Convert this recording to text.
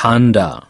Tanda